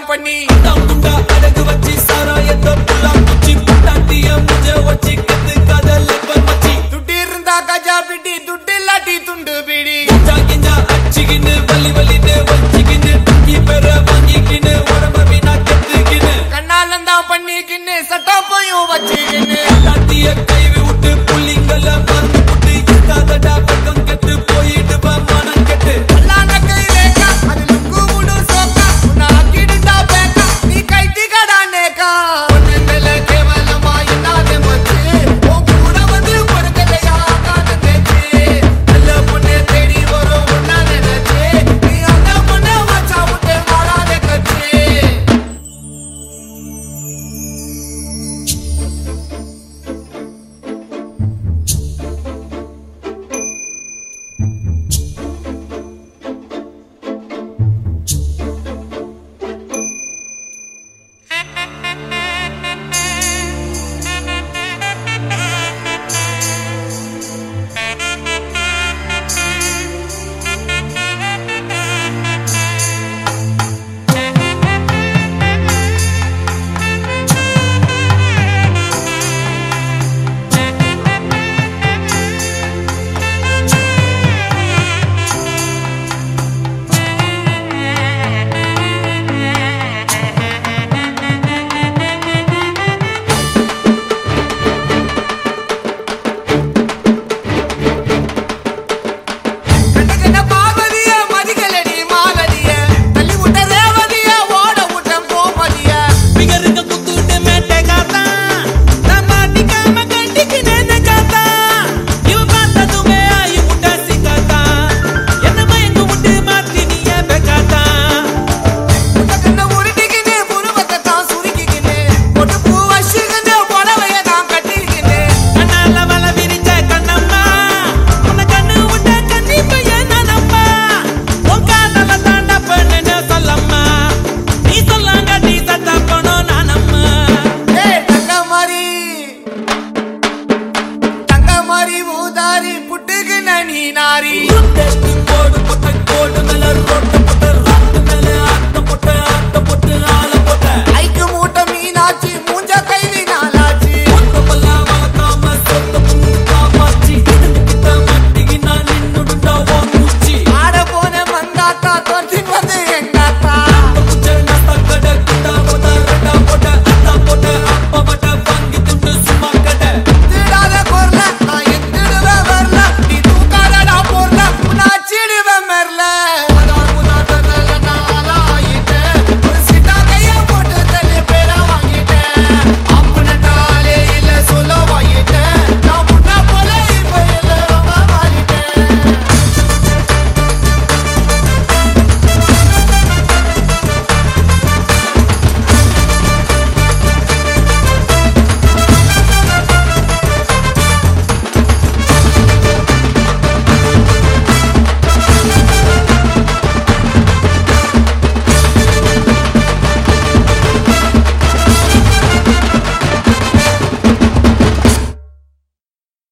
company. ஊதாரி புட்டுக்கு நனி நாரி.